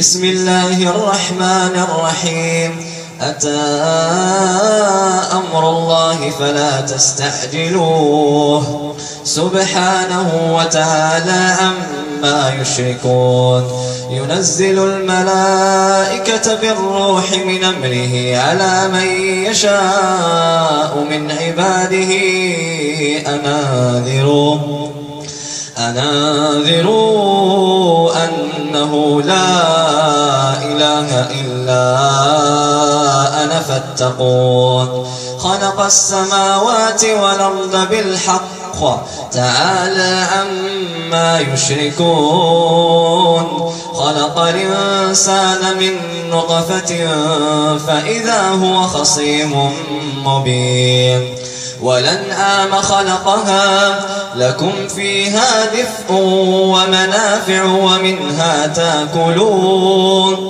بسم الله الرحمن الرحيم. أتى أمر الله فلا تستعجلوه. سبحانه وتعالى عما يشركون. ينزل الملائكة بالروح من أمره على من يشاء من عباده. أناذروا أناذروا أنه لا إله إلا أنا فاتقون خلق السماوات والأرض بالحق تعالى عما يشركون خلق الإنسان من نطفة فإذا هو خصيم مبين والأنعام خلقها لكم فيها دفء ومنافع ومنها تاكلون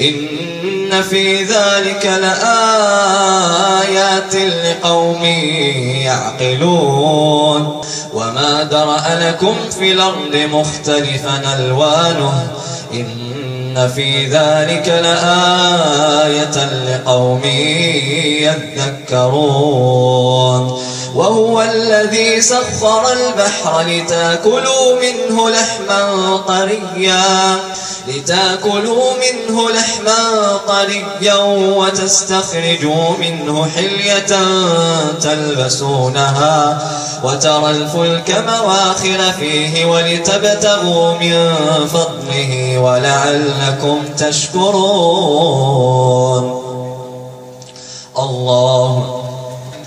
إن في ذلك لآيات لقوم يعقلون. وما درأ لكم في الأرض مختلفا ألوانه. إن في ذلك لآية لقوم يذكرون. وهو الذي سخر البحر لتاكلوا منه لحما طريا لتاكلوا منه لحما طريا وتستخرجوا منه حلية تلبسونها وترى الفلك مواخر فيه ولتبتغوا من فضله ولعلكم تشكرون. الله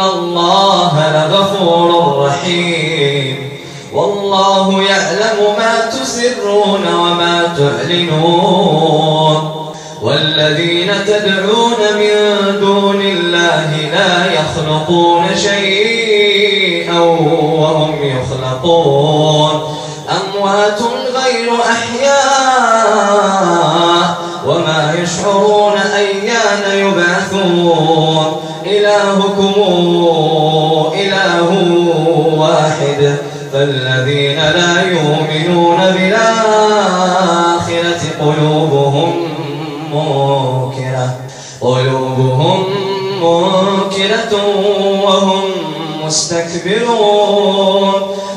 الله لغفور رحيم. والله يعلم ما تسرون وما تعلنون. والذين تدعون من دون الله لا يخلقون شيئا وهم يخلقون. أموات غير أحياء وما يشعرون أيان يبعثون. إلهكم إله واحد فالذين لا يؤمنون بالآخرة قلوبهم منكرة قلوبهم منكرة وهم مستكبرون.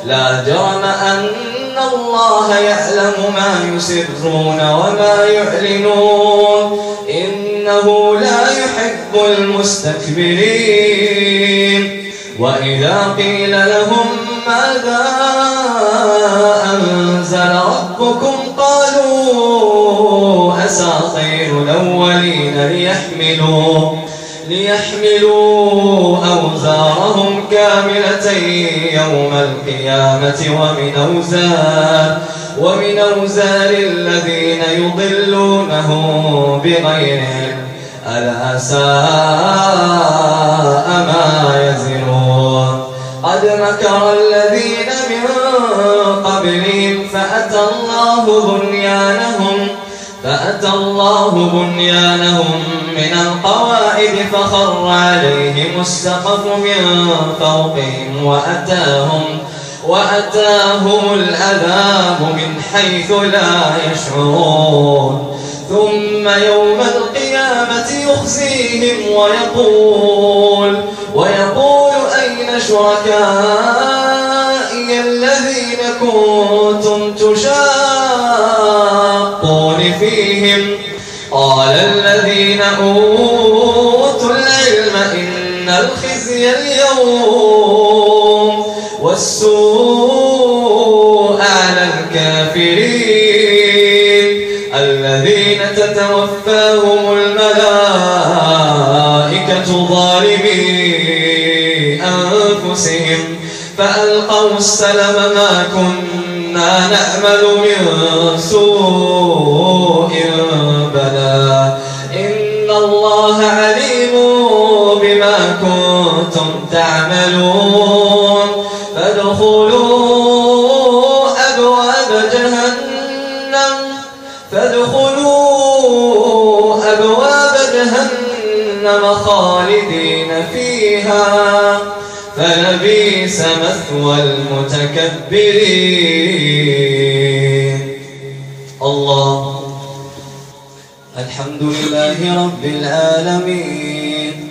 لا جرم أن الله يعلم ما يسرون وما يعلنون. إنه لا يحب المستكبرين. وإذا قيل لهم ماذا أنزل ربكم قالوا أساطير الأولين ليحملوا ليحملوا أوزارهم كاملة يوم القيامة ومن أوزار ومن أوزار الذين يضلونهم بغير ألا ساء ما يزرون. قد مكر الذين من قبلهم فأتى الله بنيانهم فأتى الله بنيانهم من القواعد فخر عليهم السقف من فوقهم وأتاهم وأتاهم العذاب من حيث لا يشعرون. ثم يوم القيامة يخزيهم ويقول ويقول أين شركائي الذين كنتم تشاقون فيهم؟ والسوء على الكافرين الذين تتوفاهم الملائكة ظالمي أنفسهم فألقوا السلم ما كنا نعمل من سوء كنتم تعملون فادخلوا أبواب جهنم فادخلوا أبواب جهنم خالدين فيها. فلبيس مثوى المتكبرين. الله. الحمد لله رب العالمين.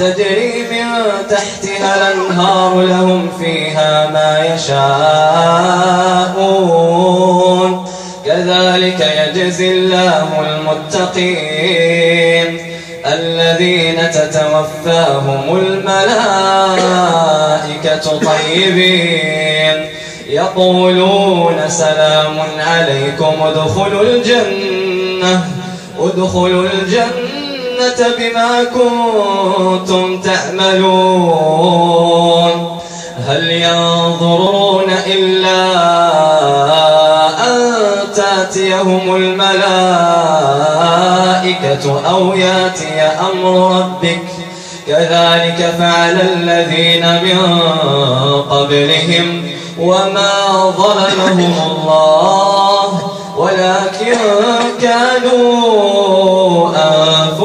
تجري من تحتها الأنهار لهم فيها ما يشاءون. كذلك يجزي الله المتقين. الذين تتوفاهم الملائكة طيبين. يقولون سلام عليكم ادخلوا الجنة ادخلوا الجنة. بما كنتم تعملون هل ينظرون إلا أن تأتيهم الملائكة أو يأتي أمر ربك؟ كذلك فعل الذين من قبلهم وما ظلمهم الله. ولكن كانوا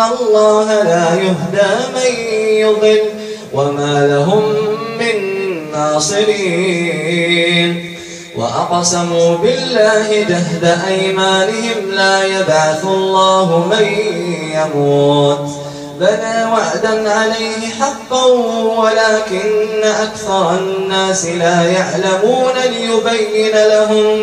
الله لا يهدى من يضل وما لهم من ناصرين وأقسموا بالله جهد أيمانهم لا يبعث الله من يموت بلى وعدا عليه حقا ولكن أكثر الناس لا يعلمون ليبين لهم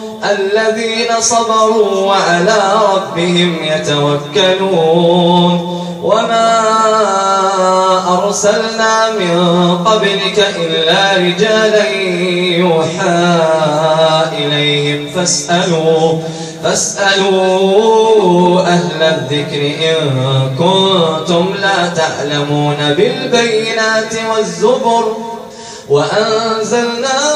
الذين صبروا وعلى ربهم يتوكلون. وما أرسلنا من قبلك إلا رجالا يوحى إليهم. فاسألوا فاسألوا أهل الذكر إن كنتم لا تعلمون بالبينات والزبر. وأنزلنا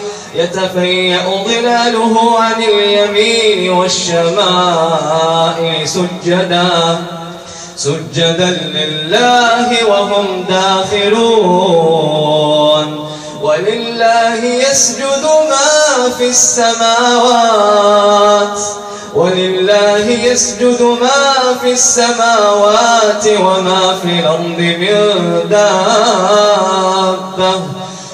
يتفيأ ظلاله عن اليمين والشمائل سجدا. سجدا لله وهم داخلون. ولله يسجد ما في السماوات. ولله يسجد ما في السماوات وما في الأرض من دابة.